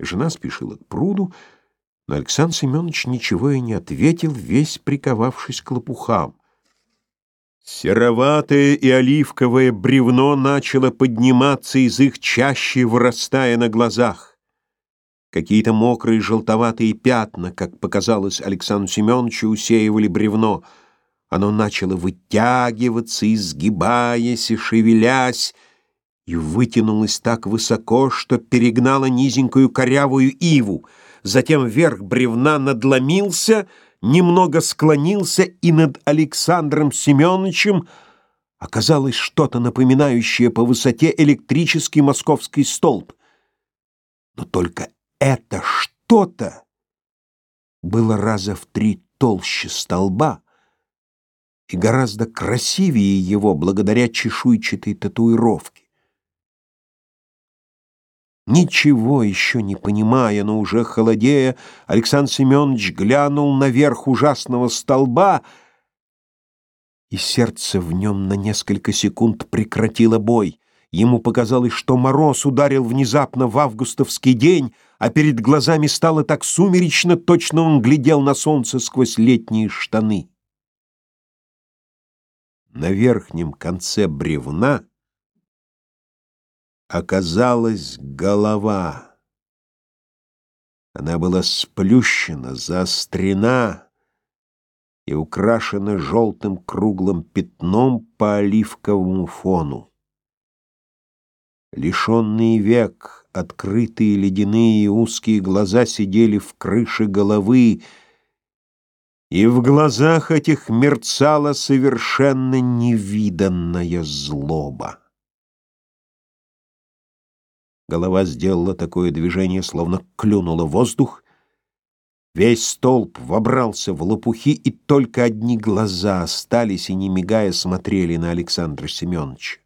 Жена спешила к пруду, но Александр Семенович ничего и не ответил, весь приковавшись к лопухам. Сероватое и оливковое бревно начало подниматься из их чащи, вырастая на глазах. Какие-то мокрые желтоватые пятна, как показалось Александру Семеновичу, усеивали бревно. Оно начало вытягиваться, изгибаясь и шевелясь, и вытянулось так высоко, что перегнало низенькую корявую иву. Затем верх бревна надломился, немного склонился, и над Александром Семеновичем оказалось что-то напоминающее по высоте электрический московский столб. Но только это что-то было раза в три толще столба и гораздо красивее его благодаря чешуйчатой татуировке. Ничего еще не понимая, но уже холодея, Александр Семенович глянул наверх ужасного столба, и сердце в нем на несколько секунд прекратило бой. Ему показалось, что мороз ударил внезапно в августовский день, а перед глазами стало так сумеречно, точно он глядел на солнце сквозь летние штаны. На верхнем конце бревна оказалась голова. Она была сплющена, заострена и украшена желтым круглым пятном по оливковому фону. Лишенные век — открытые ледяные узкие глаза сидели в крыше головы, и в глазах этих мерцала совершенно невиданная злоба. Голова сделала такое движение, словно клюнула воздух. Весь столб вобрался в лопухи, и только одни глаза остались и, не мигая, смотрели на Александра Семеновича.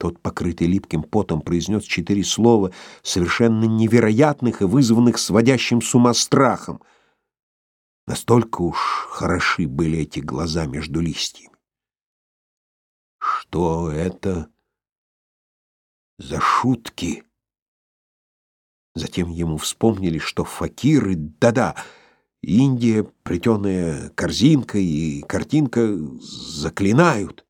Тот, покрытый липким потом, произнес четыре слова, совершенно невероятных и вызванных сводящим с ума страхом. Настолько уж хороши были эти глаза между листьями. Что это за шутки? Затем ему вспомнили, что факиры, да-да, Индия, плетеная корзинка и картинка заклинают.